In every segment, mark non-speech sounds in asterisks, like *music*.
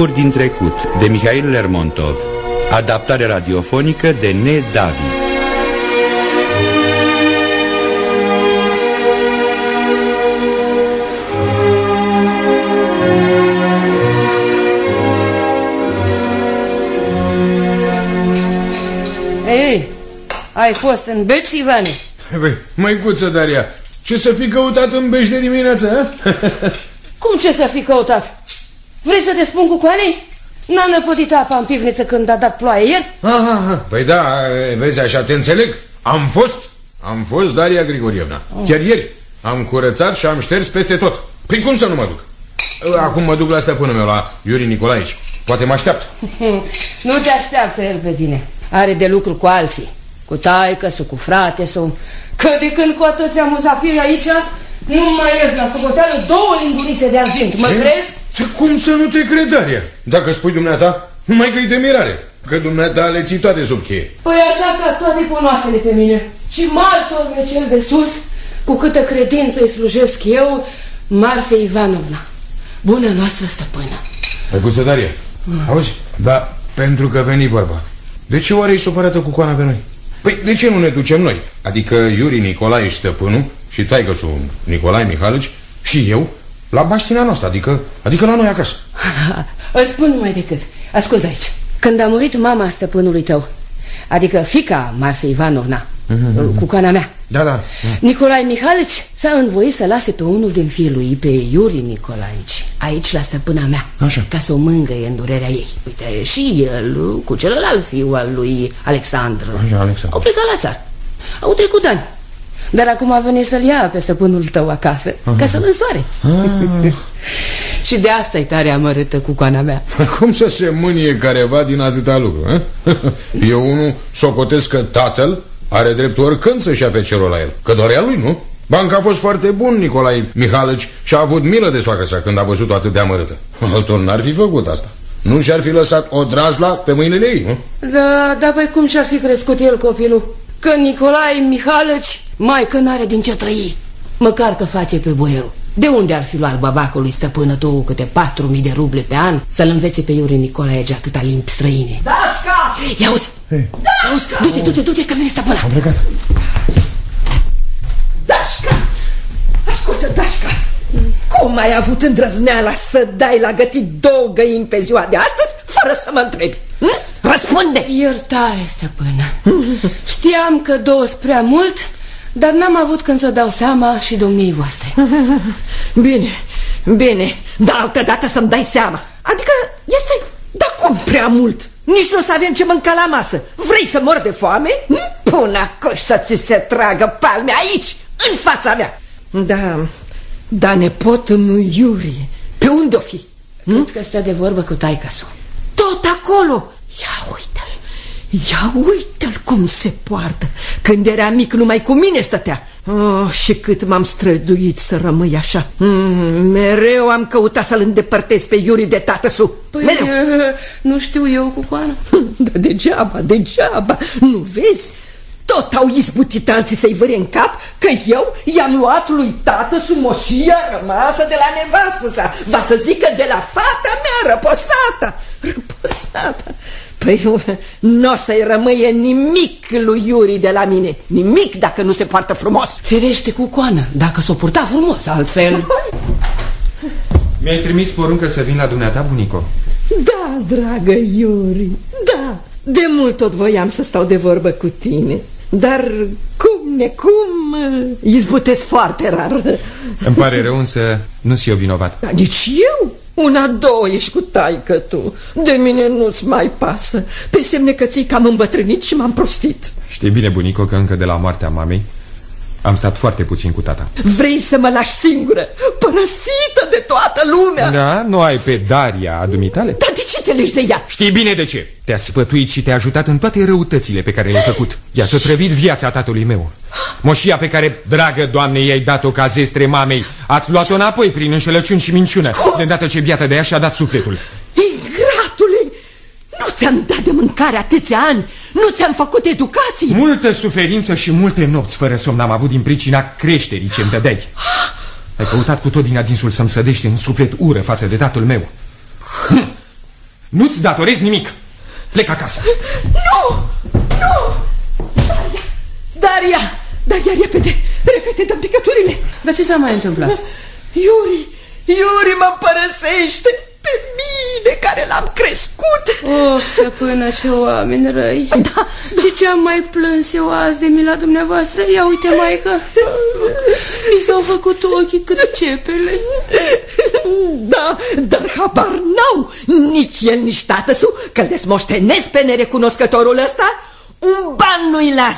Tipuri din trecut de Mihail Lermontov Adaptare radiofonică de Ne David Ei, ai fost în Beci, Ivane? Băi, măicuță, Daria, ce să fi căutat în Beci de dimineață, Cum ce să fi căutat? Vrei să te spun cu coanei? N-a năpădit apa în pivniță când a dat ploaie ieri? Aha, aha. Păi da, vezi, așa te înțeleg. Am fost, am fost Daria Grigorievna. Oh. Chiar ieri am curățat și am șters peste tot. Păi cum să nu mă duc? Acum mă duc la stăpânul meu, la Iuri Nicolaici. Poate mă așteaptă. *laughs* nu te așteaptă el pe tine. Are de lucru cu alții. Cu taică sau cu frate sau... Că de când cu atâția muzafiri aici, nu mai ies la socoteală două lingurițe de argint. Mă crezi? Cum să nu te cred, Daria? Dacă spui dumneata, numai că-i de mirare. Că dumneata le ții toate sub cheie. Păi așa ca toate cunoașele pe mine. Și martor cel de sus, cu câtă credință îi slujesc eu, Marfe Ivanovna, bună noastră stăpână. Păi, Daria, mm. auzi? Da, pentru că veni vorba. De ce oare ești supărată cu coana pe noi? Păi de ce nu ne ducem noi? Adică Iuri Nicolae și stăpânul și taică Nicolae Mihalici și eu la baștina noastră, adică, adică la noi acasă. *laughs* Îți spun mai decât. Ascultă aici. Când a murit mama stăpânului tău, adică fica Marfe Ivanovna, mm -hmm. cu coana mea, da, da. Nicolae Mihalici s-a învoit să lase pe unul din fiul lui, pe Iuri Nicolaici, aici la stăpâna mea, Așa. ca să o mângăie în durerea ei. Uite, și el, cu celălalt fiu al lui Alexandru, Așa, Alexandru. au plecat la țară. Au trecut ani. Dar acum a venit să-l ia pe stăpânul tău acasă, Aha. ca să-l însoare. Ah. *laughs* și de asta e tare amărâtă cu coana mea. *laughs* Cum să se mânie careva din atâta lucru? Eh? *laughs* Eu unul socotesc că tatăl are dreptul oricând să-și ia fecerul la el, că dorea lui, nu? Banca a fost foarte bun, Nicolae Mihalici, și a avut milă de soacră sa când a văzut-o atât de amărâtă. Altul n-ar fi făcut asta. Nu și-ar fi lăsat o drazla pe mâinile ei, nu? Da, dar păi cum și-ar fi crescut el copilul? Că Nicolae Mihalici mai că n-are din ce trăi, măcar că face pe boierul. De unde ar fi luat babacului stăpână tu câte patru mii de ruble pe an să-l învețe pe Iuri Nicolae atâta limbi străine? Dașca! Ia uzi! Hey. Du-te, du-te, du-te, că vine stăpâna! Am plecat. Dașca! Ascultă, Dașca! Cum ai avut îndrăzneala să dai la gătit două găini pe ziua de astăzi fără să mă întrebi? Hm? Răspunde! Iertare, stăpână. Știam că două prea mult dar n-am avut când să dau seama și domniei voastre. *laughs* Bine, bine Dar altă dată să-mi dai seama. Adică, este, dar cum prea mult? Nici nu o să avem ce mânca la masă. Vrei să mor de foame? Pun acolo să ți se tragă palme aici, în fața mea. Da, da nepotul lui Iurie. Pe unde o fi? Cred că stă de vorbă cu taică-su. Tot acolo. Ia uite Ia uite-l cum se poartă. Când era mic numai cu mine stătea. Oh, Și cât m-am străduit să rămâi așa. Mm, Mereu am căutat să-l îndepărtez pe Iuri de tată su Păi Mereu. *laughs* nu știu eu cu coana. *laughs* Da degeaba, degeaba. Nu vezi? Tot au izbutit alții să-i vâre în cap Că eu i-am luat lui tată sumoșia rămasă de la nevastă sa. Va să zică de la fata mea răposată. Răposată Păi nu o să-i rămâie nimic lui Iuri de la mine. Nimic dacă nu se poartă frumos. Ferește cu coană, dacă s-o purta frumos, altfel. *laughs* Mi-ai trimis poruncă să vin la dumneata, bunico? Da, dragă Iuri, da. De mult tot voiam să stau de vorbă cu tine. Dar cum, necum, izbutesc foarte rar. Îmi pare rău, însă nu sunt eu vinovat. Da, Nici eu una, două ești cu taică tu. De mine nu-ți mai pasă. Pe semne că ții cam îmbătrânit și m-am prostit. Știi bine, bunico, că încă de la moartea mamei Am stat foarte puțin cu tata. Vrei să mă lași singură? Părăsită de toată lumea! Da? Nu ai pe Daria a dumitale? Dar de ce te legi de ea? Știi bine de ce. Te-a sfătuit și te-a ajutat în toate răutățile pe care le-ai făcut. Ea să trăvit viața tatălui meu. Moșia pe care, dragă doamne, i-ai dat-o ca zestre mamei Ați luat-o înapoi prin înșelăciuni și minciună. De îndată ce biată de ea și-a dat sufletul. Ingratule! Nu ți-am dat de mâncare atâția ani Nu ți-am făcut educații. Multă suferință și multe nopți fără somn am avut din pricina creșterii ce-mi dădeai. Ai căutat cu tot din adinsul să-mi sădești în suflet ură față de tatăl meu Nu-ți datorez nimic. Plec acasă. Nu! Nu! Daria! Daria! Daria, repede! Repede, dăm picăturile! Dar ce s-a mai întâmplat? Iuri! Iuri mă părăsește! pe mine care l-am crescut Oh, stăpână, ce oameni răi da, da. Și ce-am mai plâns eu azi de mila dumneavoastră Ia uite, maică Mi s-au făcut ochii cât cepele. Da, dar habar n-au Nici el, nici tată su Că-l desmoștenesc pe nerecunoscătorul ăsta? Un ban nu-i las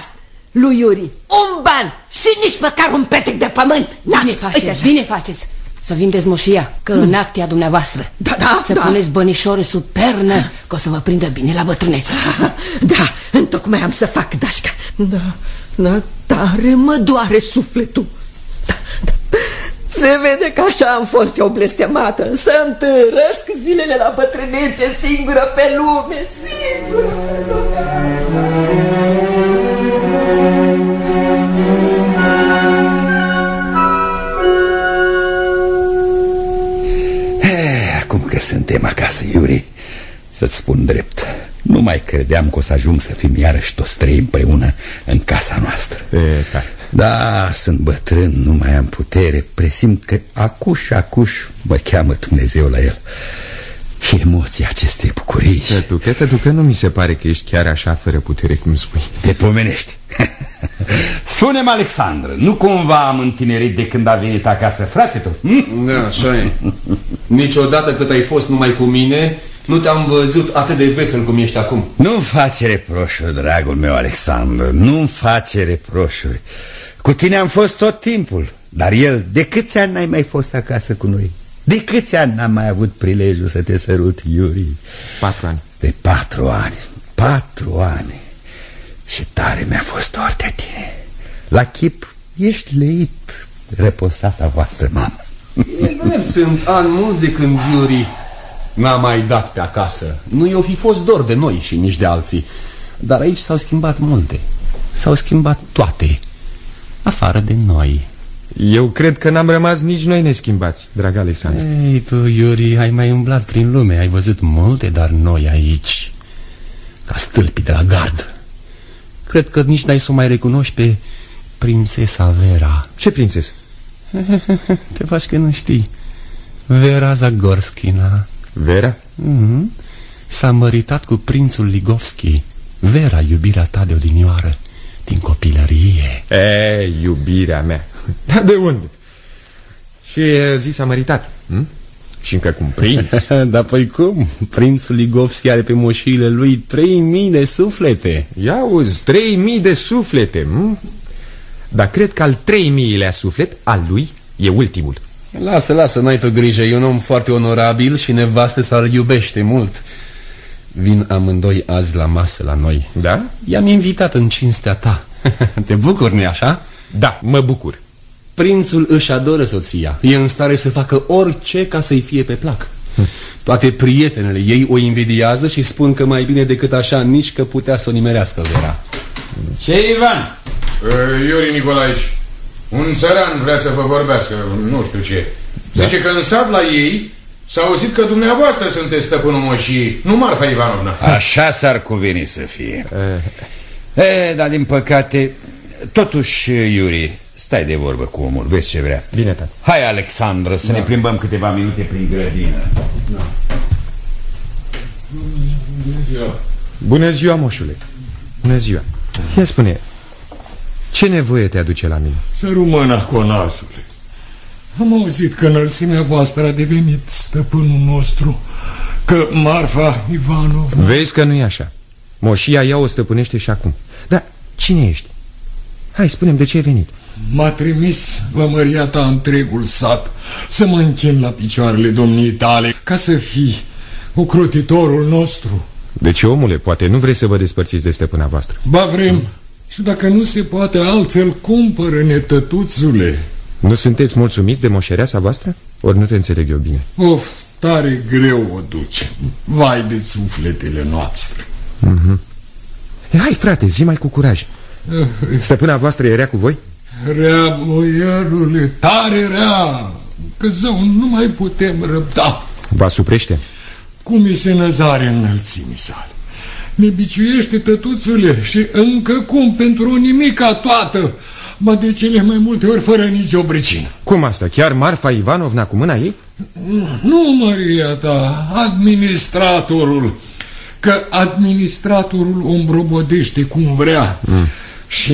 lui Iuri Un ban și nici măcar un petec de pământ. Bine faceți, bine faceți. Să vindeți moșia, că în actea dumneavoastră. Da, da, Să da. puneți bănișore sub pernă Că o să vă prindă bine la bătrâneță Da, întocmai am să fac, Dașca. Da, da, tare mă doare sufletul. Da, da. Se vede că așa am fost eu blestemată. Să întârăsc zilele la bătrânețe singură pe lume Singură pe lume. Acum că suntem acasă, Iuri, să-ți spun drept Nu mai credeam că o să ajung să fim iarăși toți trei împreună în casa noastră E, da. Da, sunt bătrân, nu mai am putere Presimt că acuș, acuș mă cheamă Dumnezeu la el Și emoția acestei bucurii Tătucă, tătucă, nu mi se pare că ești chiar așa fără putere cum spui Te pomenești *laughs* Spune-mi, Alexandru, nu cumva am întinerit de când a venit acasă, frate tu? Hm? Da, așa e. Niciodată cât ai fost numai cu mine, nu te-am văzut atât de vesel cum ești acum. Nu-mi face reproșuri, dragul meu, Alexandru, nu-mi face reproșuri. Cu tine am fost tot timpul, dar el, de câți ani n-ai mai fost acasă cu noi? De câți ani n-am mai avut prilejul să te sărut, Iuri? Patru ani De patru ani, patru ani. Și tare mi-a fost dor de tine. La chip ești leit, reposata voastră mamă. E drept, sunt ani mulți de când Iuri n-a mai dat pe acasă. Nu i-o fi fost dor de noi și nici de alții. Dar aici s-au schimbat multe. S-au schimbat toate. Afară de noi. Eu cred că n-am rămas nici noi neschimbați, drag Alexandru Ei, tu, Iuri, ai mai umblat prin lume, ai văzut multe, dar noi aici, ca stâlpii de la gard. Cred că nici n-ai să o mai recunoști pe prințesa Vera. Ce prințesă? *laughs* Te faci că nu știi. Vera Zagorskina. Vera? Mm -hmm. S-a măritat cu prințul Ligovski. Vera, iubirea ta de odinioară, din copilărie. E, iubirea mea *laughs* Dar de unde? Și e, zi s-a măritat hm? Și încă cum prinț *laughs* Dar păi cum? Prințul Ligovski are pe moșiile lui 3000 de suflete. Ia uzi, 3000 de suflete hm? Dar cred că al 3000-lea suflet al lui e ultimul Lasă, lasă, n-ai tu grijă, e un om foarte onorabil și nevastă să-l iubește mult. Vin amândoi azi la masă la noi. Da? I-am invitat în cinstea ta. *laughs* Te bucur, nu așa? Da, mă bucur Prințul își adoră soția. E în stare să facă orice ca să-i fie pe plac. *laughs* Toate prietenele ei o invidiază și spun că mai bine decât așa nici că putea să o nimerească Vera. Ce, Ivan? Uh, Iuri Nicolaici, un țăran vrea să vă vorbească, nu știu ce. Zice că în sat la ei s-a auzit că dumneavoastră sunteți stăpânul moșii, nu Marfa Ivanovna. Așa s-ar cuveni să fie e, Dar din păcate Totuși, Iuri Stai de vorbă cu omul, vezi ce vrea Bine, tată Hai, Alexandru, să da. ne plimbăm câteva minute prin grădină da. Bună ziua, moșule Bună ziua Ia spune, ce nevoie te aduce la mine? Să rumâna conajule Am auzit că înălțimea voastră a devenit stăpânul nostru Că Marfa Ivanov Vezi că nu e așa Moșia ea o stăpânește și acum Dar cine ești? Hai, spune de ce ai venit M-a trimis la măria ta întregul sat Să mă închin la picioarele domniei tale Ca să fii ocrotitorul nostru Deci, omule, poate nu vrei să vă despărțiți de stăpâna voastră Ba vrem hmm. Și dacă nu se poate altfel, cumpără-ne tătuțule Nu sunteți mulțumiți de moșereasa voastră? Ori nu te înțeleg eu bine Of, tare greu o duce Vai de sufletele noastre mm -hmm. Hai, frate, zi mai cu curaj Stăpâna voastră e rea cu voi? Rea, boierule, tare rea Că zău, nu mai putem răbda Vă asuprește? cum îi se năzare înălțimii sale. Ne biciuiește tătuțule și încă cum pentru o nimica toată, ba de cele mai multe ori fără nicio bricină. Cum asta? Chiar Marfa Ivanovna cu mâna ei? Nu, Maria ta, administratorul. Că administratorul o îmbrobodește cum vrea. Mm. Și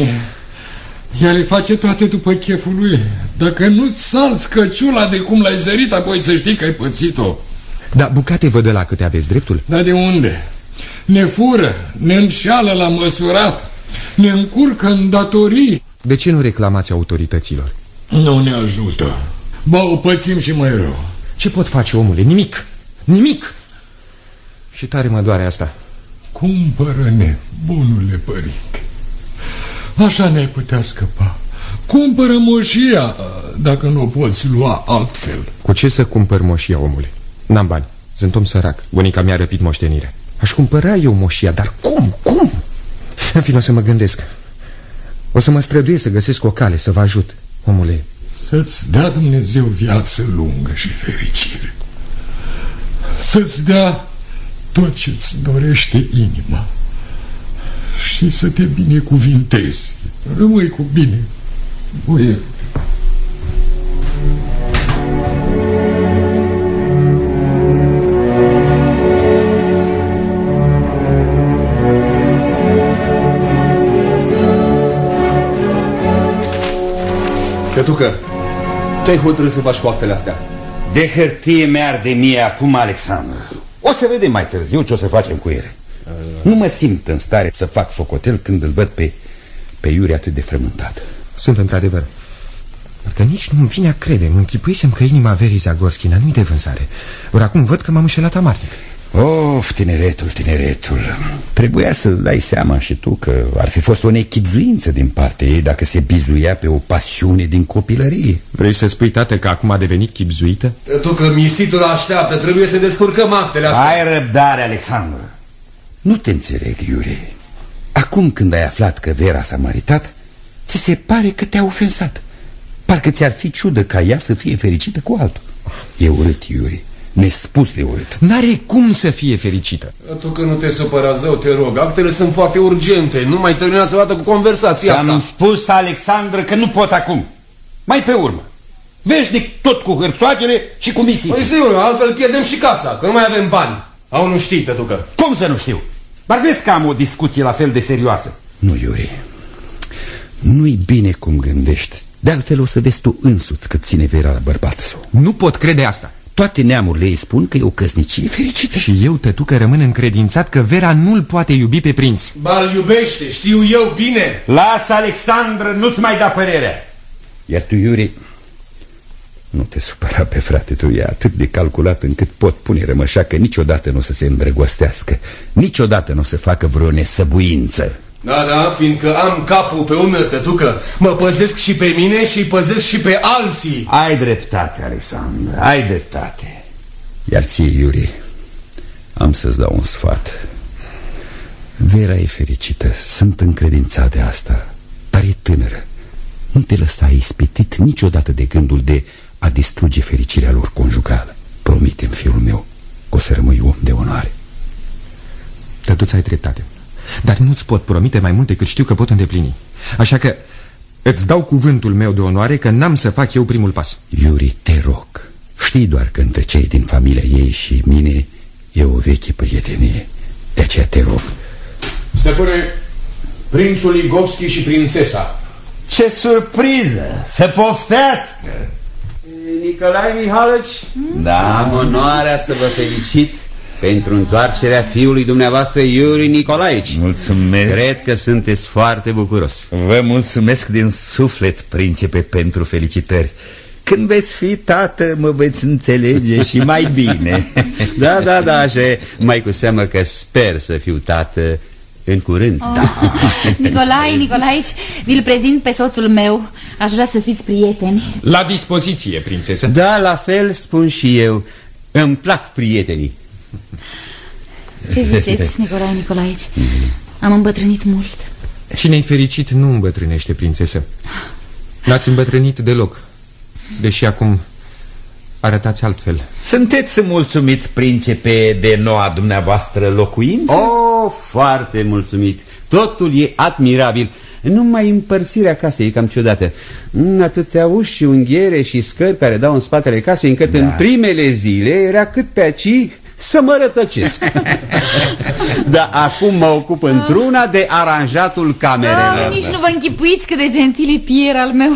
ea le face toate după cheful lui. Dacă nu-ți salți căciula de cum l-ai zărit, apoi să știi că ai pățit-o. Da, bucate vă de la câte aveți dreptul? Da, de unde? Ne fură, ne înșeală la măsurat, ne încurcă în datorii. De ce nu reclamați autorităților? Nu ne ajută. Ba, o pățim și mai rău. Ce pot face, omule? Nimic. Nimic. Și tare mă doare asta. Cumpără-ne, bunule părinte. Așa ne-ai putea scăpa. Cumpără moșia, dacă nu o poți lua altfel. Cu ce să cumpăr moșia, omule? N-am bani. Sunt om sărac. Bunica mi-a răpit moștenirea. Aș cumpăra eu moșia, dar cum? Cum? În fine, o să mă gândesc. O să mă străduie să găsesc o cale, să vă ajut, omule. Să-ți dea Dumnezeu viață lungă și fericire. Să-ți dea tot ce-ți dorește inima și să te binecuvintezi. Rămâi cu bine, boierul. Cătucă, ce ai hotărât să faci cu actele astea? De hârtie mi-arde mie acum, Alexandru. O să vedem mai târziu ce o să facem cu ele. Nu mă simt în stare să fac socotel când îl văd pe, pe Iuri atât de frământat. Sunt într-adevăr. Că nici nu-mi vine a crede. Îmi închipuisem că inima Verii Zagorschina nu-i de vânzare. Ori acum văd că m-am înșelat amarnic. Of, tineretul, tineretul. Trebuia să-ți dai seama și tu că ar fi fost o nechipzuință din partea ei Dacă se bizuia pe o pasiune din copilărie. Vrei să spui, tată, că acum a devenit chipzuită? Tu că misitul așteaptă, trebuie să descurcăm actele astea. Ai răbdare, Alexandru. Nu te înțeleg, Iure. Acum când ai aflat că Vera s-a maritat Ți se pare că te-a ofensat. Parcă ți-ar fi ciudă ca ea să fie fericită cu altul. E urât, Iure nespus de urât. N-are cum să fie fericită. Tu că nu te supăra zău, te rog. Actele sunt foarte urgente. Nu mai terminați o dată cu conversația asta. Am spus, Alexandru, că nu pot acum. Mai pe urmă. Veșnic tot cu hârțoagele și cu misiți. Păi sigur, altfel pierdem și casa, că nu mai avem bani. Au nu știi, tătucă. Cum să nu știu? Dar vezi că am o discuție la fel de serioasă. Nu, Iuri. Nu-i bine cum gândești. De altfel o să vezi tu însuți cât ține Vera la bărbatul său. Nu pot crede asta. Toate neamurile îi spun că e o căsnicie fericită. Și eu, tătucă, rămân încredințat că Vera nu-l poate iubi pe prinț. Ba, iubește, știu eu bine. Lasă, Alexandru, nu-ți mai da părerea. Iar tu, Iuri, nu te supăra pe frate tu E atât de calculat încât pot pune rămășa Că niciodată nu o să se îndrăgostească. Niciodată nu o să facă vreo nesăbuință da, da, fiindcă am capul pe umeri, tătucă Mă păzesc și pe mine și păzesc și pe alții. Ai dreptate, Alexandru, ai dreptate. Iar ție, Iuri, am să-ți dau un sfat. Vera e fericită, sunt încredințat de asta. Dar e tânără. Nu te lăsa ispitit niciodată de gândul de a distruge fericirea lor conjugală. Promite-mi, fiul meu, că o să rămâi om de onoare. Tătuță, ai dreptate dar nu-ți pot promite mai multe cât știu că pot îndeplini Așa că îți dau cuvântul meu de onoare că n-am să fac eu primul pas Iuri, te rog Știi doar că între cei din familia ei și mine E o veche prietenie De aceea te rog Stăpâne, prințul Ligovski și prințesa Ce surpriză! Să poftească! Nicolae Mihaloci? Da, am onoarea să vă felicit pentru întoarcerea fiului dumneavoastră Iuri Nicolaici. Mulțumesc. Cred că sunteți foarte bucuros. Vă mulțumesc din suflet, principe, pentru felicitări. Când veți fi tată, mă veți înțelege și mai bine. *laughs* da, da, da, așa Mai cu seamă că sper să fiu tată în curând. Oh. *laughs* Da. Nicolae, Nicolaici, vi-l prezint pe soțul meu. Aș vrea să fiți prieteni. La dispoziție, prințesă. Da, la fel spun și eu. Îmi plac prietenii. *laughs* Ce ziceți, Nicolae Nicolaici? Am îmbătrânit mult. Cine-i fericit nu îmbătrânește, prințesă. N-ați îmbătrânit deloc Deși acum arătați altfel. Sunteți mulțumit, principe, de noua dumneavoastră locuință? Oh, foarte mulțumit. Totul e admirabil. Numai împărțirea casei e cam ciudată. Mm, Atâtea uși și unghiere și scări care dau în spatele casei Încât da. în primele zile era cât pe aici să mă rătăcesc. *laughs* Dar acum mă ocup într-una de aranjatul camerelor. Oh, Nici nu vă închipuiți cât de gentil e Pier al meu.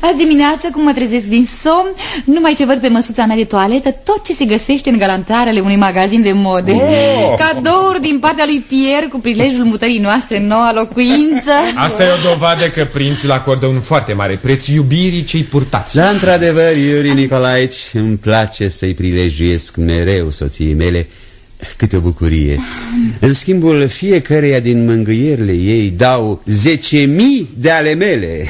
Azi dimineață cum mă trezesc din somn Numai ce văd pe măsuța mea de toaletă Tot ce se găsește în galantarele unui magazin de mode. Oh. Cadouri din partea lui Pier Cu prilejul mutării noastre în noua locuință. Asta e o dovadă că prințul acordă un foarte mare preț iubirii cei purtați. Da, într-adevăr, Iuri Nicolaici Îmi place să-i prilejuiesc mereu soției mele mele. Câte o bucurie. În schimbul fiecăreia din mângâierile ei dau zece mii de ale mele.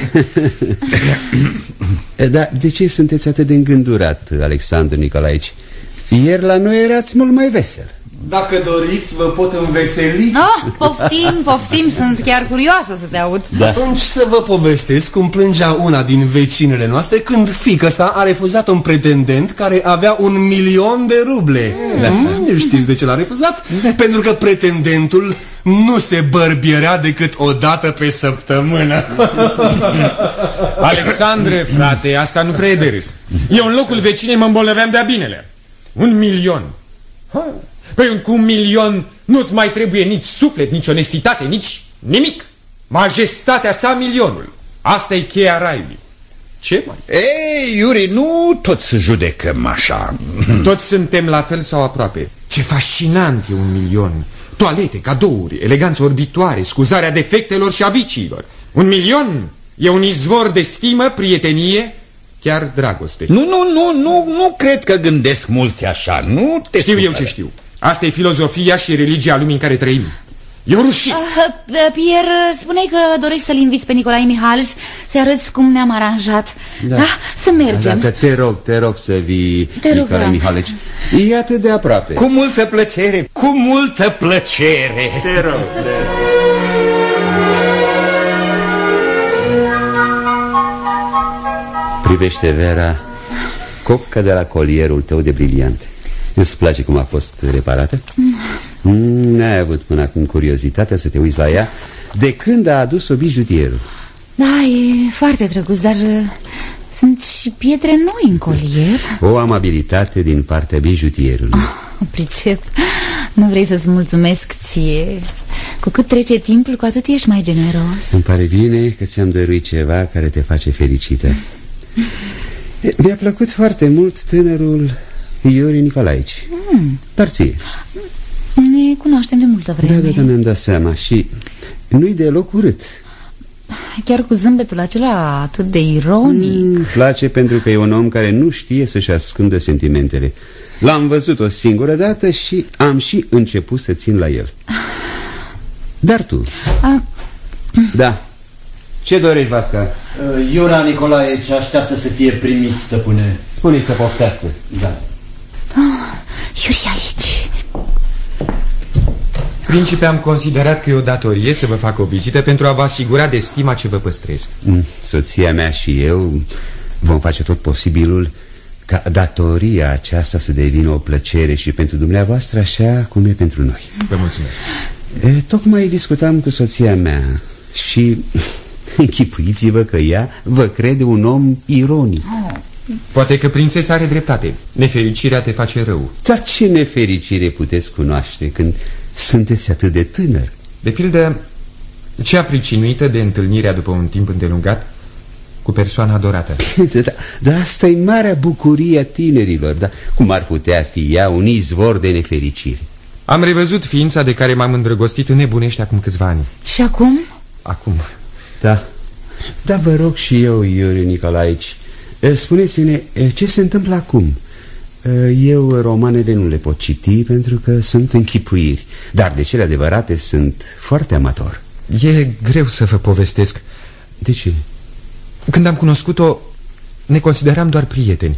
*laughs* Dar de ce sunteți atât de îngândurat, Alexandru Nicolaici? Ieri la noi erați mult mai vesel dacă doriți, vă pot înveseli oh, Poftim, poftim, sunt chiar curioasă să te aud da. Atunci să vă povestesc cum plângea una din vecinele noastre Când fică sa a refuzat un pretendent care avea un milion de ruble mm. da. Știți de ce l-a refuzat? Da. Pentru că pretendentul nu se bărbierea decât o dată pe săptămână *laughs* Alexandre, frate, asta nu prea e de râs Eu în locul vecinei mă îmbolnăveam de-a binele Un milion Păi cu un milion nu-ți mai trebuie nici suflet, nici onestitate, nici nimic. Majestatea sa milionul. Asta e cheia raiului. Ce mai? Ei, Iuri, nu toți judecăm așa. Toți suntem la fel sau aproape. Ce fascinant e un milion. Toalete, cadouri, eleganță orbitoare, scuzarea defectelor și a viciilor. Un milion e un izvor de stimă, prietenie, chiar dragoste. Nu, nu, nu, nu, nu cred că gândesc mulți așa. Nu te Știu supără. eu ce știu. Asta e filozofia și religia lumii în care trăim. E o rușine. Uh, Pierre, spune că dorești să-l inviți pe Nicolae Mihalici să-i arăți cum ne-am aranjat. Da. da? Să mergem. Dacă te rog, te rog să vii, te rog, Nicolae Mihalici. E atât de aproape. Cu multă plăcere, cu multă plăcere. Te rog, te rog. Privește, Vera, copca de la colierul tău de briliante. Îți place cum a fost reparată? Mm. N-ai avut până acum curiozitatea să te uiți la ea De când a adus-o bijutierul Da, e foarte drăguț, dar uh, sunt și pietre noi în colier. O amabilitate din partea bijutierului oh, Pricep, nu vrei să-ți mulțumesc ție? Cu cât trece timpul, cu atât ești mai generos. Îmi pare bine că ți-am dăruit ceva care te face fericită. Mi-a plăcut foarte mult tânărul Iori Nicolaici mm. Dar ție. Ne cunoaștem de multă vreme. Da, da, da, mi-am dat seama Și nu-i deloc urât. Chiar cu zâmbetul acela atât de ironic. Mm, Place pentru că e un om care nu știe să-și ascundă sentimentele. L-am văzut o singură dată și am și început să țin la el. Dar tu? A... Da. Ce dorești, Vasca? Uh, Iura Nicolae ce așteaptă să fie primit, stăpâne? Spune-i să poftească. Da Oh, Iuri aici. Principe, am considerat că e o datorie să vă fac o vizită pentru a vă asigura de stima ce vă păstrez. Mm, soția mea și eu vom face tot posibilul ca datoria aceasta să devină o plăcere și pentru dumneavoastră așa cum e pentru noi. Vă mulțumesc. E, tocmai discutam cu soția mea și *laughs* închipuiți-vă că ea vă crede un om ironic. Oh. Poate că prințesa are dreptate. Nefericirea te face rău. Dar ce nefericire puteți cunoaște când sunteți atât de tânăr? De pildă, cea pricinuită de întâlnirea după un timp îndelungat cu persoana adorată. Dar da, asta e marea bucurie a tinerilor, dar cum ar putea fi ea un izvor de nefericire? Am revăzut ființa de care m-am îndrăgostit în nebunește acum câțiva ani. Și acum? Acum. Da. Da, vă rog și eu, Iuri Nicolaici, Eh, spuneți-ne, eh, ce se întâmplă acum? Eh, eu romanele nu le pot citi pentru că sunt închipuiri Dar de cele adevărate sunt foarte amator. E greu să vă povestesc. De ce? Când am cunoscut-o, ne consideram doar prieteni.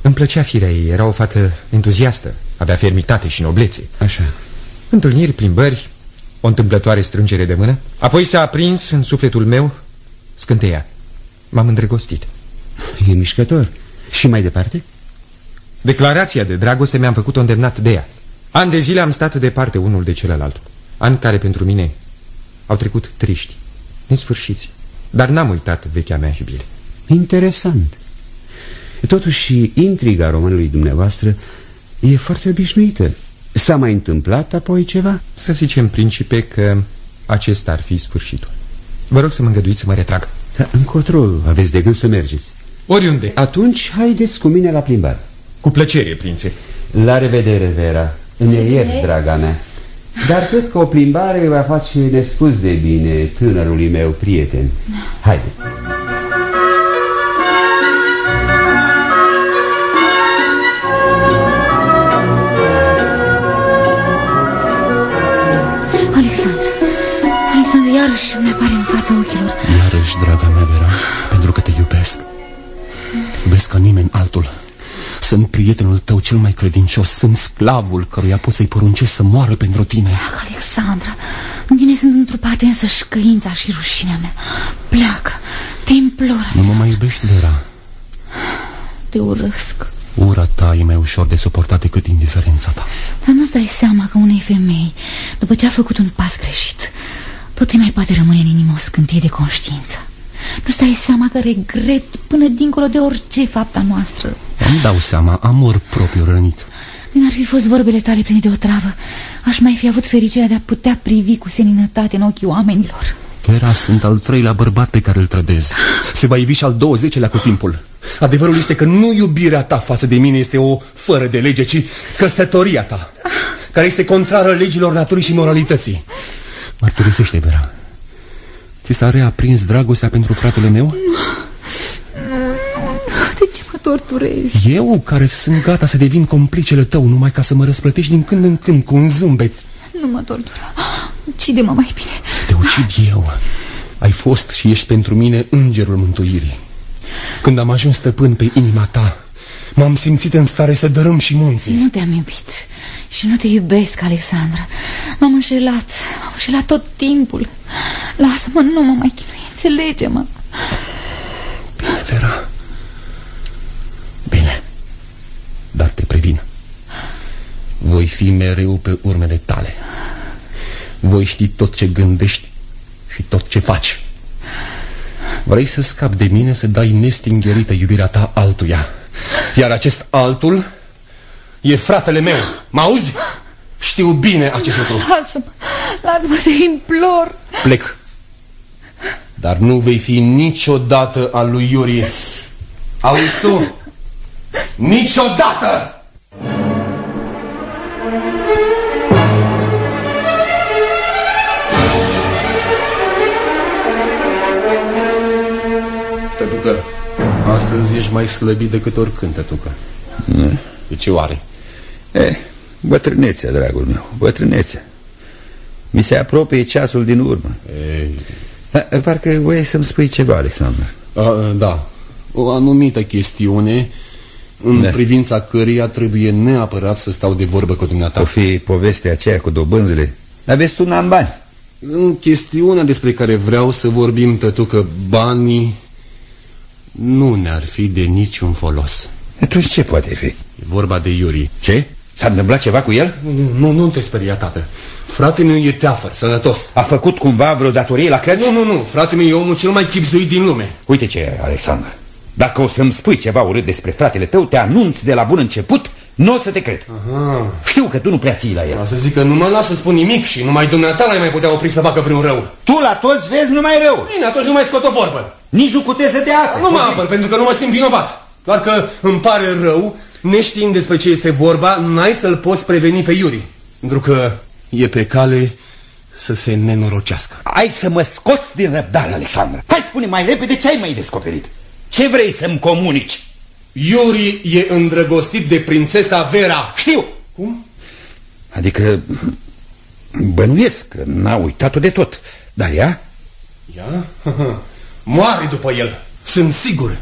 Îmi plăcea firea ei, era o fată entuziastă Avea fermitate și noblețe. Așa. Întâlniri, plimbări, o întâmplătoare strângere de mână. Apoi s-a aprins în sufletul meu scânteia. M-am îndrăgostit E mișcător. Și mai departe? Declarația de dragoste mi-am făcut-o îndemnat de ea. An de zile am stat departe unul de celălalt. Ani care pentru mine au trecut triști, nesfârșiți. Dar n-am uitat vechea mea iubire. Interesant. Totuși, intriga romanului dumneavoastră e foarte obișnuită. S-a mai întâmplat apoi ceva? Să zicem, principe, că acesta ar fi sfârșitul. Vă rog să mă îngăduiți să mă retrag. Da, încotro aveți de gând să mergeți. Oriunde. Atunci, haideți cu mine la plimbare. Cu plăcere, prințe. La revedere, Vera. Îmi ierți, draga mea. Dar cred că o plimbare va face nespus de bine tânărului meu prieten. Haide. Alexandra, Alexandra, iarăși mi-apare în fața ochilor Iarăși, draga mea, Vera, pentru Sunt prietenul tău cel mai credincios Sunt sclavul căruia poți să-i poruncești să moară pentru tine. Pleacă, Alexandra. În tine sunt întrupate însă și șcăința și rușinea mea. Pleacă, te implor Nu mă mai iubești, Vera. Te urăsc. Ura ta e mai ușor de suportat decât indiferența ta. Dar nu-ți dai seama că unei femei După ce a făcut un pas greșit Tot îi mai poate rămâne în inimă o scântie de conștiință Nu-ți dai seama că regret până dincolo de orice fapta noastră. Îmi dau seama, amor propriu rănit. Din ar fi fost vorbele tale pline de o travă. Aș mai fi avut fericirea de a putea privi cu seninătate în ochii oamenilor. Vera, sunt al treilea bărbat pe care îl trădez. Se va ivi și al douăzecelea cu timpul. Adevărul este că nu iubirea ta față de mine este o fără de lege, ci căsătoria ta Care este contrară legilor naturii și moralității. Mărturisește, Vera Ți s-a reaprins dragostea pentru fratele meu? De ce mă torturezi? Eu, care sunt gata să devin complicele tău Numai ca să mă răsplătești din când în când cu un zâmbet. Nu mă tortura. Ucide-mă mai bine. Să te ucid eu. Ai fost și ești pentru mine îngerul mântuirii. Când am ajuns stăpân pe inima ta M-am simțit în stare să dărâm și munții. Nu te-am iubit și nu te iubesc, Alexandra. M-am înșelat, m-am înșelat tot timpul Lasă-mă, nu mă mai chinui, înțelege-mă. Bine, Vera. Bine. Dar te previn. Voi fi mereu pe urmele tale. Voi ști tot ce gândești și tot ce faci. Vrei să scapi de mine să dai nestingherită iubirea ta altuia. Iar acest altul e fratele meu. Mă auzi? Știu bine acest lucru. Lasă-mă, lasă-mă, te implor. Plec Dar nu vei fi niciodată al lui Iuri Auzi tu? Niciodată! Tătucă, astăzi ești mai slăbit decât oricând, tătucă De ce oare? Eh, bătrânețea, dragul meu, bătrânețea Mi se apropie ceasul din urmă Ei. Da, Parcă voiai să-mi spui ceva, Alexandru A, da, o anumită chestiune În Da. privința căreia trebuie neapărat să stau de vorbă cu dumneata O fi povestea aceea cu dobânzile Aveți tu n-am bani În chestiunea despre care vreau să vorbim, tătucă, banii nu ne-ar fi de niciun folos. Atunci ce poate fi? E vorba de Iuri. Ce? S-a întâmplat ceva cu el? Nu, nu, nu, nu te speria, tată. Fratele meu e teafăr, sănătos. A făcut cumva vreo datorie la cărți? Nu, nu, nu, fratele meu e omul cel mai chipzuit din lume. Uite ce, Alexandru Dacă o să-mi spui ceva urât despre fratele tău Te anunț de la bun început Nu o să te cred Aha. Știu că tu nu prea ții la el O să zic că nu mă las să spun nimic și numai dumneata n-ai mai putea opri să facă vreun rău. Tu la toți vezi numai rău Bine, atunci nu mai scot o vorbă. Nici nu cutezi de apă Nu mă apăr, pentru că nu mă simt vinovat. Doar că îmi pare rău, neștiind despre ce este vorba, n-ai să-l poți preveni pe Iuri. Pentru că e pe cale să se nenorocească. Ai să mă scoți din răbdare, Alexandru Hai spune mai repede ce ai mai descoperit Ce vrei să-mi comunici? Iuri e îndrăgostit de prințesa Vera. Știu Cum? Adică bănuiesc că n-a uitat-o de tot Dar ea? Ia? *laughs* Moare după el. Sunt sigur.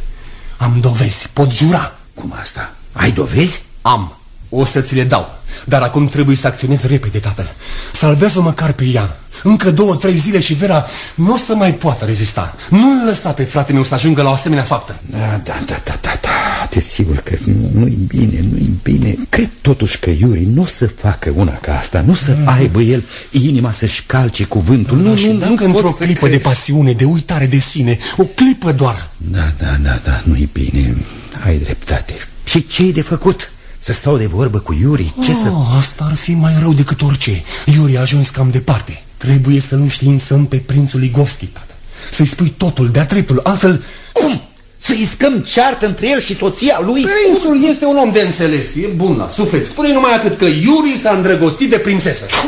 Am dovezi, pot jura. Cum asta? Ai dovezi? Am. O să ți le dau. Dar acum trebuie să acționez repede, tată. Salvează-o măcar pe ea. Încă două, trei zile și Vera nu o să mai poată rezista. Nu-l lăsa pe frate meu să ajungă la o asemenea faptă. Da, da, da, da, da, da. Este sigur că nu-i bine, nu-i bine Cred totuși că Iuri nu o să facă una ca asta Nu să mm. aibă el inima să-și calce cuvântul da, Nu, și nu, dacă nu într-o clipă cred. de pasiune, de uitare de sine O clipă doar Da, da, da, da, nu-i bine Ai dreptate Și ce-i de făcut? Să stau de vorbă cu Iuri? Ce oh, să... Asta ar fi mai rău decât orice Iuri a ajuns cam departe Trebuie să-l înștiințăm pe prințul Ligovski, tată Să-i spui totul, de-a dreptul, altfel... Cum? Să iscăm ceartă între el și soția lui? Prințul este un om de înțeles, e bun la suflet Spune numai atât că Iuri s-a îndrăgostit de prințesă Dar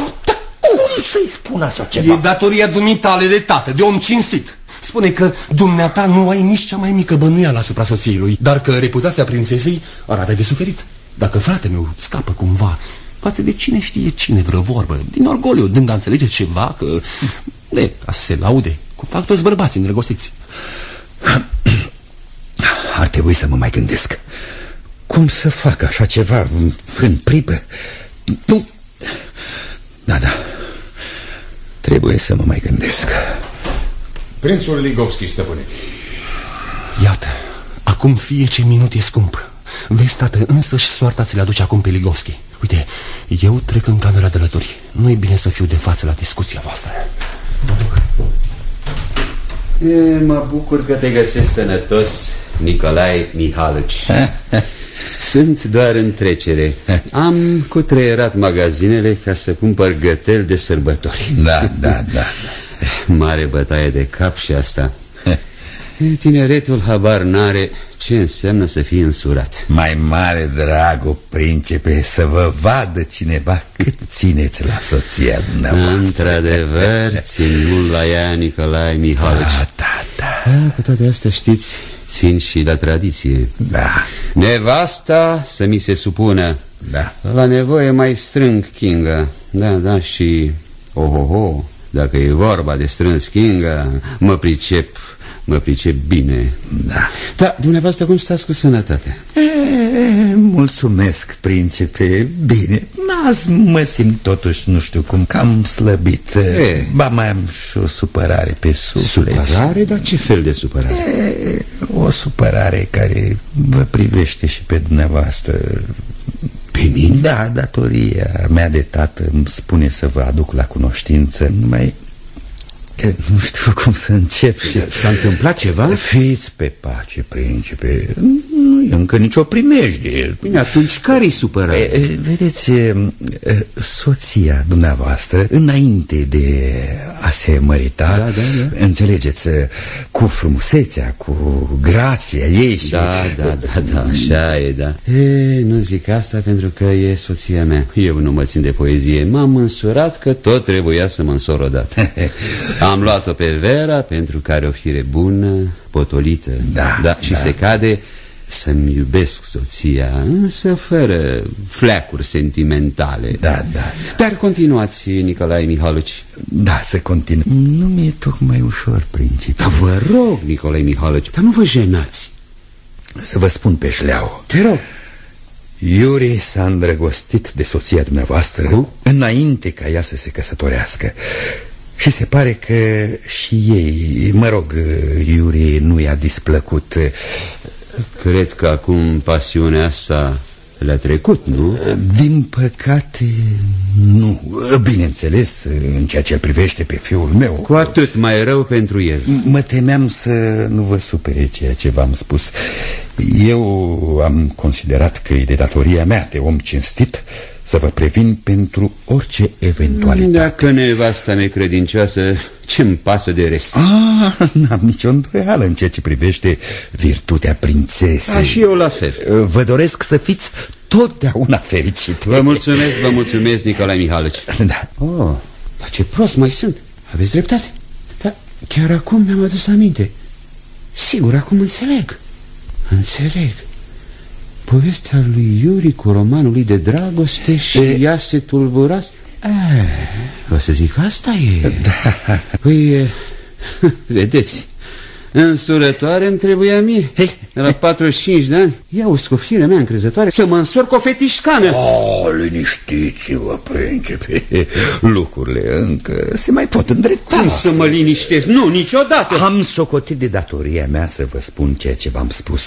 cum să-i spun așa ceva? E datoria dumitale de tată, de om cinstit Spune că dumneata nu ai nici cea mai mică bănuială asupra soției lui Dar că reputația prințesei ar avea de suferit. Dacă frate meu scapă cumva Față de cine știe cine vreo vorbă Din orgoliu, dând a înțelege ceva Că, de, ca să se laude Cum fac toți bărbații îndrăgostiți. Ar trebui să mă mai gândesc. Cum să fac așa ceva în pripă? Nu... Da, da. Trebuie să mă mai gândesc Prințul Ligovski, stăpâne Iată, acum fie ce minut e scump Vezi, tată, însăși soarta ți le aduce acum pe Ligovski Uite, eu trec în camera de lături Nu e bine să fiu de față la discuția voastră Mă duc E, mă bucur că te găsesc sănătos, Nicolae Mihalici. *laughs* Sunt doar în trecere. Am cutreierat magazinele ca să cumpăr gătel de sărbători. Da, da, da. Mare bătaie de cap și asta. *laughs* Tineretul habar n-are ce înseamnă să fii însurat. Mai mare dragul, principe, să vă vadă cineva cât țineți la soția dumneavoastră. Într-adevăr, *laughs* țin mult la ea, Nicolae Mihalici. Da, da, da. da. Cu toate astea, știți, țin și la tradiție. Da. Nevasta să mi se supună. Da. La nevoie mai strâng Kinga. Da, da, și... Ohoho, dacă e vorba de strâns Kinga, mă pricep Mă pricep bine Da Da, dumneavoastră cum stați cu sănătatea? E, mulțumesc, principe Bine, azi mă simt totuși, nu știu cum, cam slăbit E. Ba mai am și o supărare pe suflet Supărare? Dar ce fel de supărare? E, o supărare care vă privește și pe dumneavoastră Pe mine? Da, datoria mea de tată îmi spune să vă aduc la cunoștință Numai că nu știu cum să încep și... S-a întâmplat ceva? Fiți pe pace, principe Nu e încă nicio primejdie Bine, atunci care-i supărare? E, e, Vedeți, e, e, soția dumneavoastră Înainte de a se mărita Da, da, da. Înțelegeți, cu frumusețea, cu grația ei și... Da, da, da, da, așa e, da e, Nu zic asta pentru că e soția mea Eu nu mă țin de poezie M-am însurat că tot trebuia să mă însor odată *laughs* Am luat-o pe Vera pentru că are o fire bună, potolită. Da, da Și da. se cade. Să-mi iubesc soția Însă fără fleacuri sentimentale. Da, da. Dar continuați, Nicolae Mihalici Da, să continu. Nu mi-e tocmai ușor, principe Dar vă rog, Nicolae Mihalici Dar nu vă jenați. Să vă spun pe șleau. Te rog. Iuri s-a îndrăgostit de soția dumneavoastră Cum? Înainte ca ea să se căsătorească Și se pare că și ei, mă rog, Iuri nu i-a displăcut. Cred că acum pasiunea asta le-a trecut, nu? Din păcate, nu. Bineînțeles, în ceea ce îl privește pe fiul meu. Cu atât mai rău pentru el. Mă temeam să nu vă supere ceea ce v-am spus. Eu am considerat că e de datoria mea de om cinstit Să vă previn pentru orice eventualitate. Dacă nevasta necredincioasă, ce-mi pasă de rest? Ah, *laughs* n-am nicio îndoială în ceea ce privește virtutea prințesei. A, și eu la fel. Vă doresc să fiți totdeauna fericit Vă mulțumesc, vă mulțumesc, Nicolae Mihalici Da. Oh, dar ce prost mai sunt. Aveți dreptate. Dar chiar acum mi-am adus aminte. Sigur, acum înțeleg. Înțeleg Povestea lui Iuri cu romanul lui de dragoste și E- ea se tulburați O să zic, asta e. Da. Păi, e, *laughs* vedeți Însurătoare îmi trebuia mie. Hei. La 45 de ani. Ia o scofire mea încrezătoare. Să mă însor cu o fetișcană. Oh, liniștiți-vă, principe. *laughs* Lucrurile încă se mai pot îndrepta. Cum să mă liniștesc? Nu, niciodată. Am socotit de datoria mea să vă spun ceea ce v-am spus.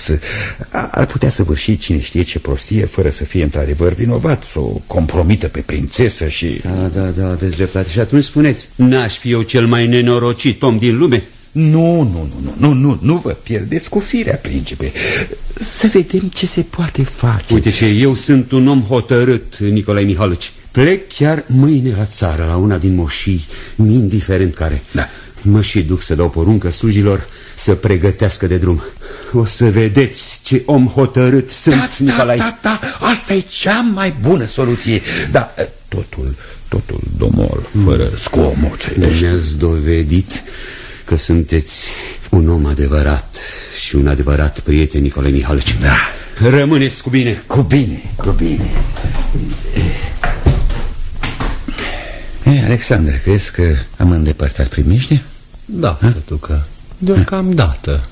Ar putea să vârși cine știe ce prostie Fără să fie într-adevăr vinovat Să o compromită pe prințesă și... Da, da, da, aveți dreptate. Și atunci spuneți N-aș fi eu cel mai nenorocit om din lume nu, nu, nu, nu, nu, nu vă pierdeți cu firea, principe. Să vedem ce se poate face. Uite ce, eu sunt un om hotărât, Nicolae Mihalici Plec chiar mâine la țară, la una din moșii, indiferent care. Da. Mă și duc să dau poruncă slujilor să pregătească de drum. O să vedeți ce om hotărât sunt, da, Nicolae. Da, da, da, asta e cea mai bună soluție. Da, totul, totul domol, fără scomote. Mi-ați dovedit că sunteți un om adevărat și un adevărat prieten, Nicole Mihalici. Da. Rămâneți cu bine. Cu bine, cu bine. Ei, Alexandru, crezi că am îndepărtat primiște? Da, că deocamdată.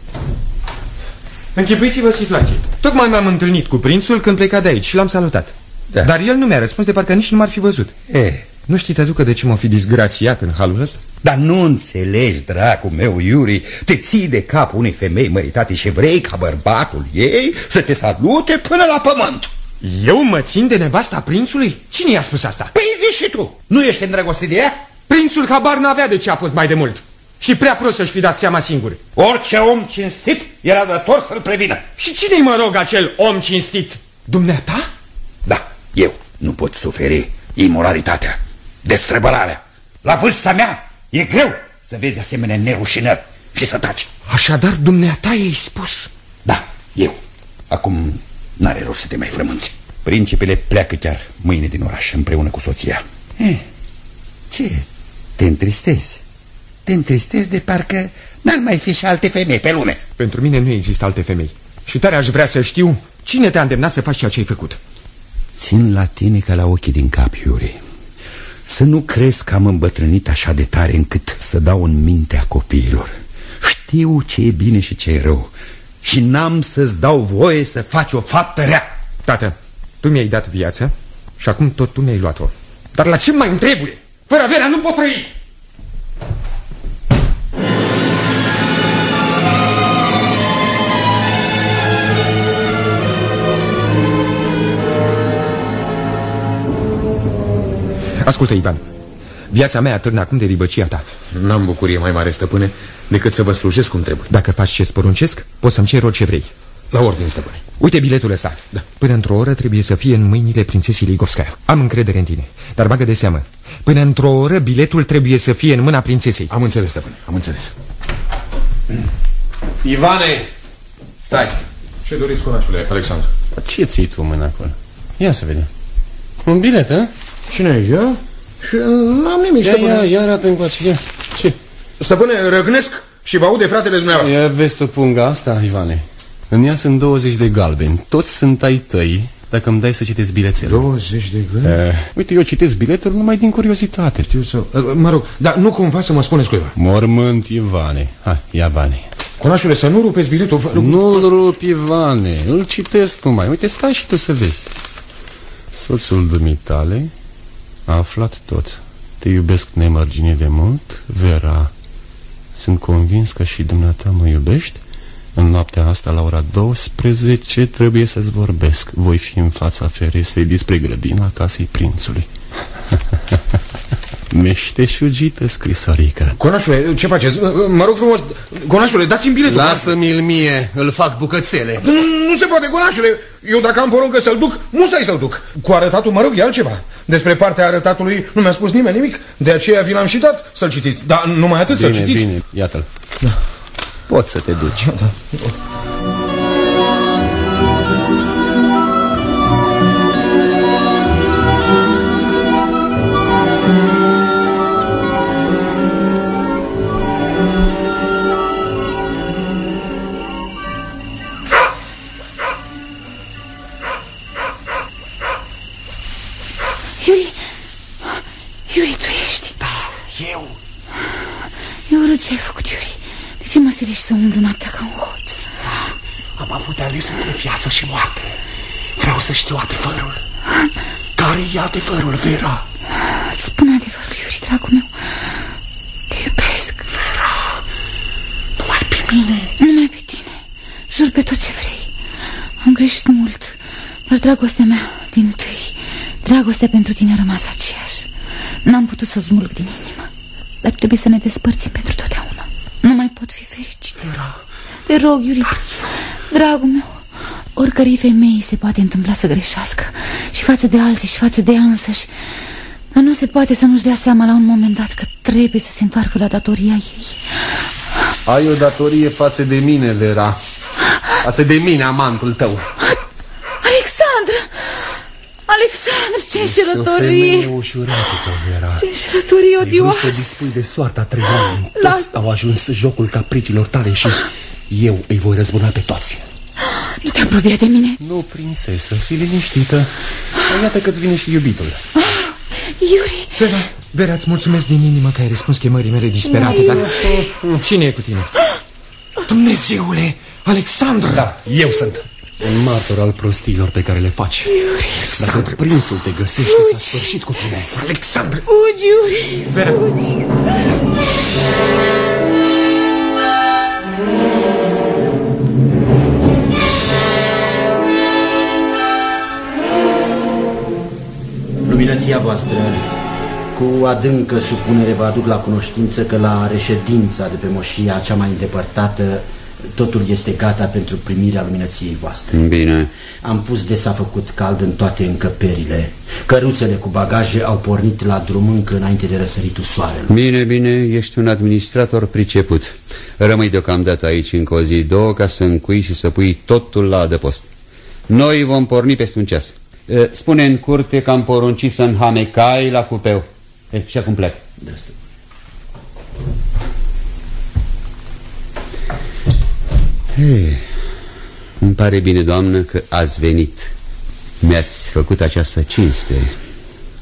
Închipuiți-vă situație. Tocmai m-am întâlnit cu prințul când pleca de aici și l-am salutat. Da. Dar el nu mi-a răspuns de parcă nici nu m-ar fi văzut. E, nu știi, te aducă de ce m-a fi disgrațiat în halul ăsta? Dar nu înțelegi, dracul meu, Iuri Te ții de cap unei femei măritate și vrei ca bărbatul ei să te salute până la pământ Eu mă țin de nevasta prințului? Cine i-a spus asta? Păi zi și tu, nu ești îndrăgostit de ea? Prințul habar n-avea de ce a fost mai de mult Și prea prost să-și fi dat seama singur Orice om cinstit era dator să-l prevină Și cine-i, mă rog, acel om cinstit? Dumneata? Da, eu nu pot suferi imoralitatea Destrăbălarea La vârsta mea E greu să vezi asemenea nerușinări și să taci. Așadar, dumneata i-ai spus? Da, eu. Acum n-are rost să te mai frămânți. Principele pleacă chiar mâine din oraș împreună cu soția. Eh, ce? Te întristezi? Te întristezi de parcă n-ar mai fi și alte femei pe lume. Pentru mine nu există alte femei. Și tare aș vrea să știu cine te-a îndemnat să faci ceea ce ai făcut. Țin la tine ca la ochii din cap, Iuri. Să nu crezi că am îmbătrânit așa de tare încât să dau în mintea copiilor. Știu ce e bine și ce e rău. Și n-am să-ți dau voie să faci o faptă rea. Tată, tu mi-ai dat viață și acum tot tu mi-ai luat-o. Dar la ce mai îmi trebuie? Fără averea nu pot trăi Ascultă, Ivan, viața mea atârnă acum de ribăcia ta. N-am bucurie mai mare, stăpâne, decât să vă slujesc cum trebuie. Dacă faci ce-ți poruncesc, poți să-mi ceri orice vrei. La ordine, stăpâne. Uite biletul ăsta. Da. Până într-o oră trebuie să fie în mâinile prințesii Ligovskaya. Am încredere în tine, dar bagă de seamă. Până într-o oră biletul trebuie să fie în mâna prințesei. Am înțeles, stăpâne, am înțeles. Ivane, stai. Ce doriți, conașule, Alexandru? Ce ții tu mâna acolo? Ia să vedem. Un bilet, hă? Cine e? Ia? Și n-am nimic, ia, stăpâne. Ia, ia, arată încoace, ia. Ce? Stăpâne, răgnesc și vă aude fratele dumneavoastră. Ia vezi tu punga asta, Ivane. În ea sunt 20 de galbeni. Toți sunt ai tăi, dacă îmi dai să citesc bilețele. 20 de galbeni? Uh, uite, eu citesc biletul numai din curiozitate. Știu să... Mă rog, dar nu cumva să mă spuneți cuiva. Mormânt Ivane. Hai, ia Vane. Conașule, să nu rupeți biletul. Vă... Nu-l rup, Ivane. Îl citesc numai. Uite, stai și tu să vezi. Soțul dumitale a aflat tot. Te iubesc nemărginit de mult, Vera. Sunt convins că și dumneata mă iubești. În noaptea asta, la ora 12, trebuie să-ți vorbesc. Voi fi în fața ferestrei despre grădina casei prințului. *laughs* Meșteșugită scrisorică. Conașule, ce faceți? Mă rog frumos, conașule, dați-mi biletul. Lasă-mi-l mie, îl fac bucățele. Nu, nu se poate, conașule. Eu dacă am poruncă să-l duc, musai să-l duc. Cu arătatul, mă rog, e altceva. Despre partea arătatului nu mi-a spus nimeni nimic. De aceea vi l-am și dat să-l citiți. Dar numai atât bine, să-l citiți. Bine, iată-l. Da. Poți să te duci. Da. Eu. Eu urât ce ai făcut, Iuri. De ce mă silești să umblu noaptea ca un hoț? Am avut de ales între viață și moarte. Vreau să știu adevărul. Care e adevărul, Vera? Îți spun adevărul, Iuri, dragul meu. Te iubesc. Vera, numai pe mine. Numai pe tine. Jur pe tot ce vrei. Am greșit mult, dar dragostea mea din tâi, dragostea pentru tine a rămas aceeași. N-am putut să o smulg din inimă, dar trebuie să ne despărțim pentru totdeauna. Nu mai pot fi fericit. Vera. Te rog, Iuri, dragul meu, oricărei femei se poate întâmpla să greșească și față de alții și față de ea însăși. Dar nu se poate să nu-și dea seama la un moment dat că trebuie să se întoarcă la datoria ei. Ai o datorie față de mine, Vera. Față de mine, amantul tău. Alexandru! Alexandru, ce înșelătorie! o femeie ușurată, Vera. Ce înșelătorie odioasă! să dispui de soarta trei oameni. Toți au ajuns jocul capricilor tale și eu îi voi răzbuna pe toți. Nu te apropia de mine? Nu, prințesă, fii liniștită. Iată că-ți vine și iubitul. Ah, Iuri! Vera, Vera, îți mulțumesc din inimă că ai răspuns chemării mele disperate, dar... Cine e cu tine? Dumnezeule, Alexandru! Da, eu sunt. Un martor al prostiilor pe care le faci. Iuri! Dacă prințul te găsește, s-a sfârșit cu tine. Alexandru! Fugi, Iuri! Vera! Fugi! Luminăția voastră, cu adâncă supunere vă aduc la cunoștință că la reședința de pe moșia cea mai îndepărtată totul este gata pentru primirea luminăției voastre. Bine. Am pus de s-a făcut cald în toate încăperile. Căruțele cu bagaje au pornit la drum încă înainte de răsăritul soarelui. Bine, bine, ești un administrator priceput. Rămâi deocamdată aici încă o zi, două, ca să încui și să pui totul la adăpost. Noi vom porni peste un ceas. Spune în curte că am poruncit să înhamecai la cupeu. E, și acum plec. De asta. Hey, îmi pare bine, doamnă, că ați venit. Mi-ați făcut această cinste.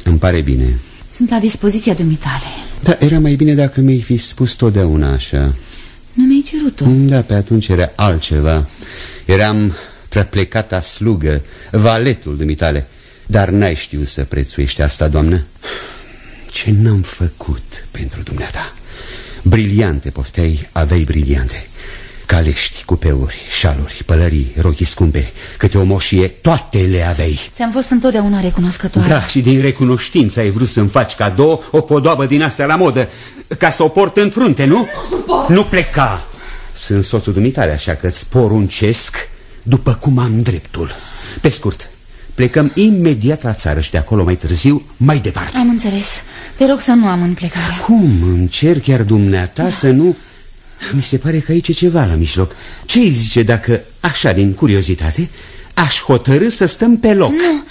Îmi pare bine. Sunt la dispoziția dumitale. Da, era mai bine dacă mi-ai fi spus totdeauna așa. Nu mi-ai cerut-o? Da, pe atunci era altceva. Eram prea plecata slugă, valetul dumitale. Dar n-ai știut să prețuiești asta, doamnă? Ce n-am făcut pentru dumneata? Briliante pofteai, aveai briliante. Calești, cupeuri, șaluri, pălării, rochii scumpe, câte o moșie, toate le aveai. Ți-am fost întotdeauna recunoscătoare. Da, și din recunoștință ai vrut să-mi faci cadou o podobă din astea la modă, ca să o port în frunte, nu? Suport. Nu pleca. Sunt soțul dumitare, așa că îți poruncesc după cum am dreptul. Pe scurt, plecăm imediat la țară și de acolo mai târziu, mai departe. Am înțeles. Te rog să nu am în plecarea. Cum? Încerc chiar dumneata da. să nu... Mi se pare că aici e ceva la mijloc. Ce îi zice dacă, așa din curiozitate, aș hotărâ să stăm pe loc? Nu,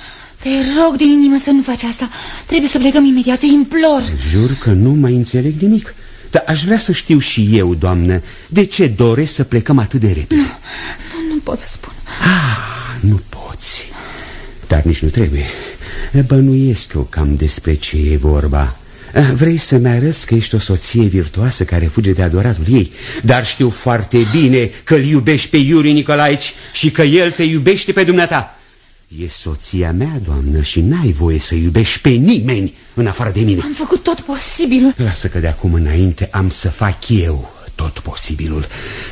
te rog din inimă să nu faci asta. Trebuie să plecăm imediat, te implor. Jur că nu mai înțeleg nimic. Dar aș vrea să știu și eu, doamnă, de ce doresc să plecăm atât de repede. Nu, nu, nu pot să spun. Ah, nu poți. Dar nici nu trebuie. Bănuiesc eu cam despre ce e vorba. Vrei să-mi arăți că ești o soție virtuoasă care fuge de adoratul ei? Dar știu foarte bine că îl iubești pe Iuri Nicolaici și că el te iubește pe dumneata. E soția mea, doamnă, și n-ai voie să iubești pe nimeni în afară de mine. Am făcut tot posibilul. Lasă că de acum înainte am să fac eu tot posibilul.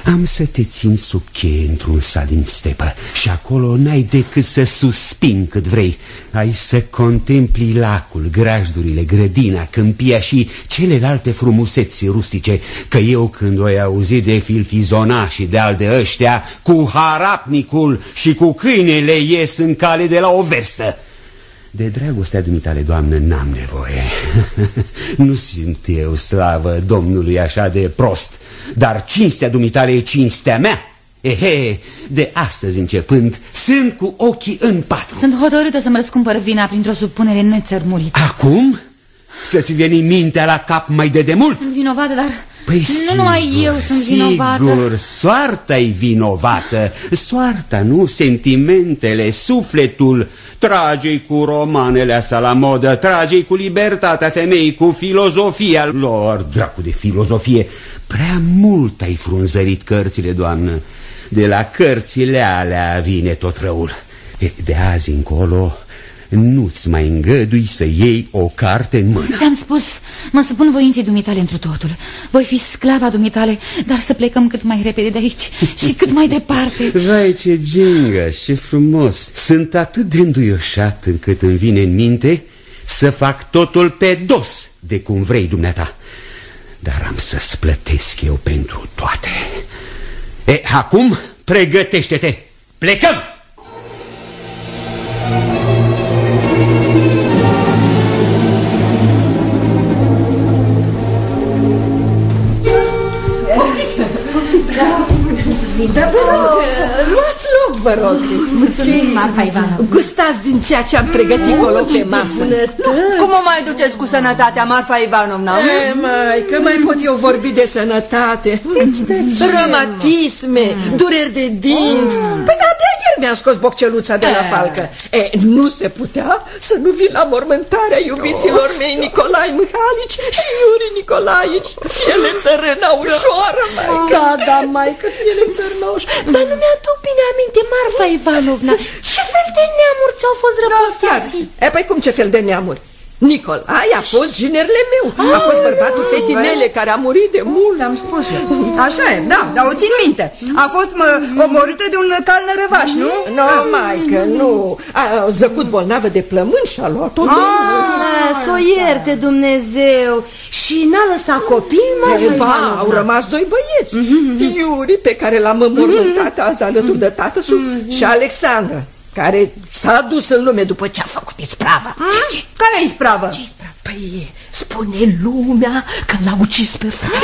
Am să te țin sub cheie într-un sat din stepă Și acolo n-ai decât să suspin cât vrei. Ai să contempli lacul, grajdurile, grădina, câmpia și celelalte frumuseți rustice Că eu când o auzi de filfizona și de al de ăștia Cu harapnicul și cu câinele ies în cale de la o verstă de dragostea dumitale, doamnă, n-am nevoie *laughs* Nu sunt eu, slavă Domnului, așa de prost Dar cinstea dumitale e cinstea mea Ehe, de astăzi începând, sunt cu ochii în patru Sunt hotărâtă să-mi răscumpăr vina printr-o supunere nețărmurită Acum? Să-ți veni mintea la cap mai de demult? Sunt vinovată, dar Păi nu sigur, numai eu sunt vinovată. Sigur, soarta e vinovată. Soarta, nu? Sentimentele, sufletul. Trage cu romanele astea la modă trage cu libertatea femeii, cu filozofia lor. Dracu de filozofie Prea mult ai frunzărit cărțile, doamnă. De la cărțile alea vine tot răul. E, De azi încolo nu-ți mai îngădui să iei o carte în mână. Ți-am spus, mă supun voinței dumitale întru totul. Voi fi sclava dumitale, dar să plecăm cât mai repede de aici *laughs* Și cât mai departe. Vai ce gingă și frumos. Sunt atât de înduioșat încât îmi vine în minte Să fac totul pe dos de cum vrei dumneata. Dar am să-ți plătesc eu pentru toate. E, acum pregătește-te. Plecăm! So. Da, vă rog, luați loc, vă rog. Mulțumim, Marfa Ivanov Gustați din ceea ce am pregătit colo pe masă. Cum o mai duceți cu sănătatea, Marfa Ivanovna? E, mai, că mai pot eu vorbi de sănătate. Reumatisme, dureri de dinți. Păi da, de ieri mi-am scos bocceluța de la falcă. E, nu se putea să nu vin la mormântarea iubiților mei Nicolae Mihalici și Iuri Nicolaici Ele țărânau ușoară, mai Da, da, mai că fie țărnoși Dar nu mi-aduc bine aminte, Marfa Ivanovna Ce fel de neamuri ți-au fost răposați? E, păi cum ce fel de neamuri? Nicolae a fost ginerele meu. A fost bărbatul fetii mele care a murit de mult. Am spus eu. Așa e, da, dar o țin minte. A fost mă, omorâtă de un cal nărăvaș, nu? Nu, maică, nu. A zăcut bolnavă de plămâni și a luat-o Ah, să o ierte Dumnezeu. Și n-a lăsat copii, Marfa Ba, Ivanovna? au rămas doi băieți. Iuri, pe care l-am înmormântat azi alături de tată Și Alexandra care s-a dus în lume după ce a făcut isprava. Ce, ce? Care e ispravă? Păi, spune lumea că l-a ucis pe frate.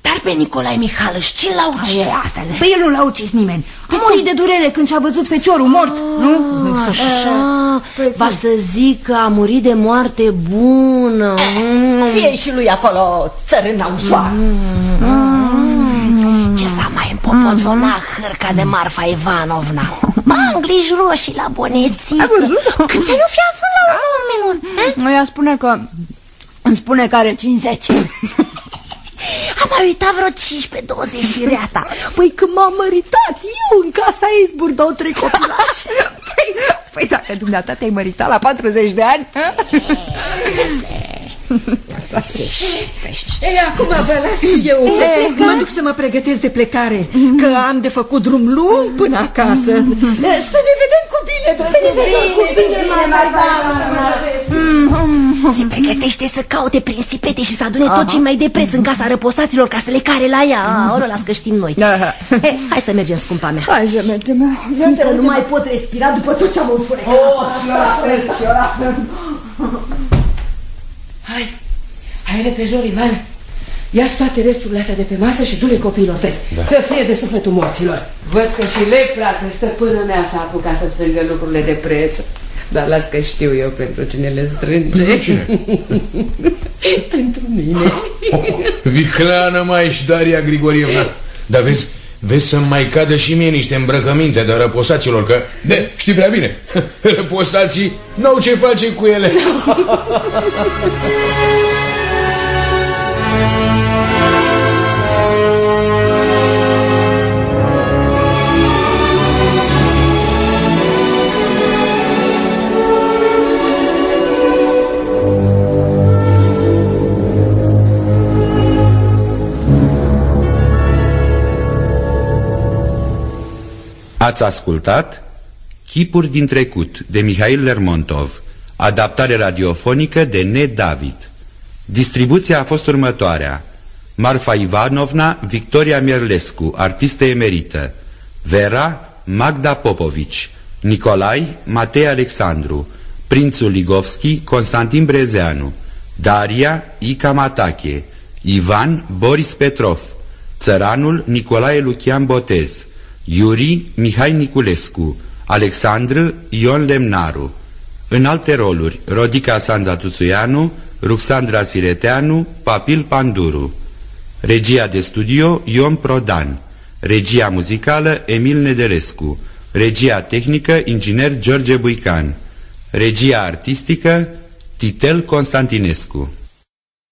Dar pe Nicolae Mihalăș, ce l-a ucis? Asta, Păi el nu l-a ucis nimeni. A murit de durere când și-a văzut feciorul mort Nu? Așa, va să zic că a murit de moarte bună. Fie și lui acolo țărâna ușoară. Ce s-a mai împopoțonat hârca de Marfa Ivanovna. Manglici roșii la boneții. Cât să nu fie având la urmă urmelor Ea spune că Îmi spune că are 50 Am mai uitat vreo 15-20 și reata. Păi când m-am măritat eu în casa ei zburdau trei copilași. *laughs* Păi, păi dacă dumneata te-ai măritat la 40 de ani Ei, acum vă las și eu. Mă duc să mă pregătesc de plecare Că am de făcut drum lung până acasă. Să ne vedem cu bine Să ne vedem cu bine, Se pregătește să caute prin sipete și să adune tot ce mai de preț în casa răposaților Ca să le care la ea. Oro, las că știm noi. He, Hai să mergem, scumpa mea. Hai să mergem. Simt că nu mai pot respira după tot ce am înfurecat Hai, hai repejor, Ivan. Ia toate resturile astea de pe masă și du-le copiilor tăi. Da. Să fie de sufletul morților. Văd că și lepra, că stăpână mea s-a apucat să strângă lucrurile de preț. Dar las că știu eu pentru cine le strânge. Pentru cine? *laughs* pentru mine. Vicleană mai și Daria Grigorievna. Dar vezi, vezi să mai cadă și mie niște îmbrăcăminte de răposaților Că, de, știi prea bine *laughs* Răposații n-au ce face cu ele *laughs* Ați ascultat Chipuri din trecut de Mihail Lermontov. Adaptare radiofonică de Ned David. Distribuția a fost următoarea. Marfa Ivanovna Victoria Mierlescu, artistă emerită Vera Magda Popovici. Nicolai Matei Alexandru. Prințul Ligovski Constantin Brezeanu. Daria Ica Matache. Ivan Boris Petrov. Țăranul Nicolae Lucian Botez Iuri Mihai Niculescu Alexandru Ion Lemnaru. În alte roluri Rodica Sanza Tuțuianu Ruxandra Sireteanu Papil Panduru. Regia de studio Ion Prodan. Regia muzicală Emil Nederescu Regia tehnică Inginer George Buican. Regia artistică Titel Constantinescu